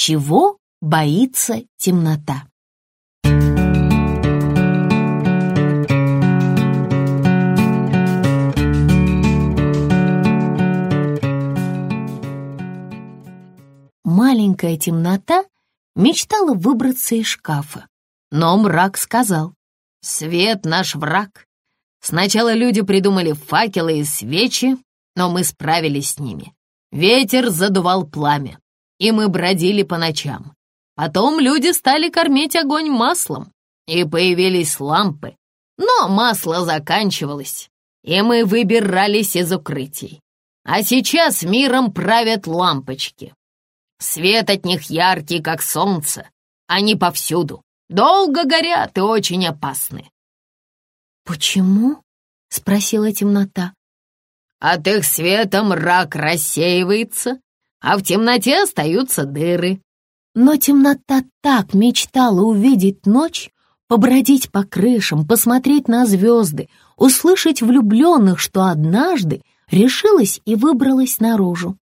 Чего боится темнота? Маленькая темнота мечтала выбраться из шкафа. Но мрак сказал, «Свет наш враг. Сначала люди придумали факелы и свечи, но мы справились с ними. Ветер задувал пламя, и мы бродили по ночам. Потом люди стали кормить огонь маслом, и появились лампы. Но масло заканчивалось, и мы выбирались из укрытий. А сейчас миром правят лампочки. Свет от них яркий, как солнце. Они повсюду. Долго горят и очень опасны. «Почему?» — спросила темнота. От их света мрак рассеивается, а в темноте остаются дыры. Но темнота так мечтала увидеть ночь, побродить по крышам, посмотреть на звезды, услышать влюбленных, что однажды решилась и выбралась наружу.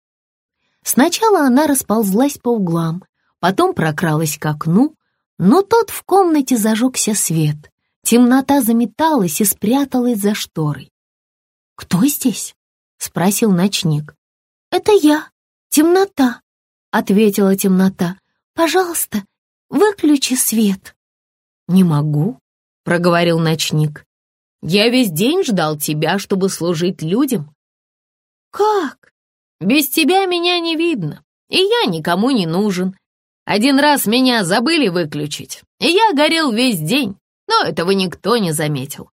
Сначала она расползлась по углам, потом прокралась к окну, но тот в комнате зажегся свет. Темнота заметалась и спряталась за шторой. «Кто здесь?» — спросил ночник. «Это я, темнота», — ответила темнота. «Пожалуйста, выключи свет». «Не могу», — проговорил ночник. «Я весь день ждал тебя, чтобы служить людям». «Как?» Без тебя меня не видно, и я никому не нужен. Один раз меня забыли выключить, и я горел весь день, но этого никто не заметил.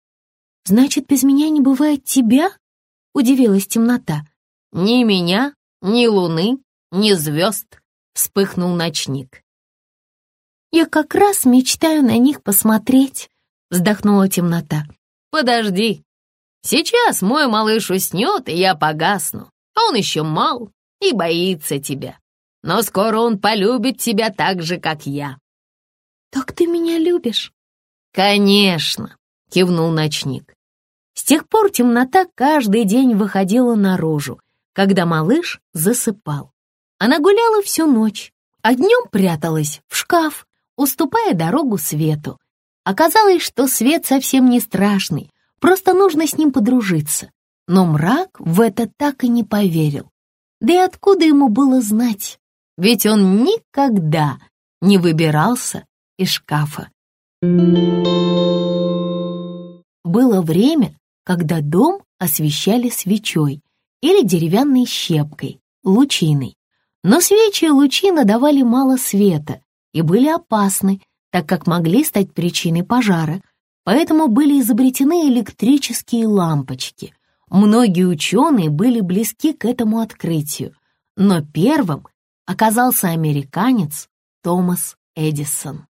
«Значит, без меня не бывает тебя?» — удивилась темнота. «Ни меня, ни луны, ни звезд», — вспыхнул ночник. «Я как раз мечтаю на них посмотреть», — вздохнула темнота. «Подожди. Сейчас мой малыш уснет, и я погасну. Он еще мал и боится тебя. Но скоро он полюбит тебя так же, как я». «Так ты меня любишь?» «Конечно», — кивнул ночник. С тех пор темнота каждый день выходила наружу, когда малыш засыпал. Она гуляла всю ночь, а днем пряталась в шкаф, уступая дорогу свету. Оказалось, что свет совсем не страшный, просто нужно с ним подружиться. Но мрак в это так и не поверил. Да и откуда ему было знать? Ведь он никогда не выбирался из шкафа. Было время, когда дом освещали свечой или деревянной щепкой, лучиной. Но свечи и лучина давали мало света и были опасны, так как могли стать причиной пожара, поэтому были изобретены электрические лампочки. Многие ученые были близки к этому открытию, но первым оказался американец Томас Эдисон.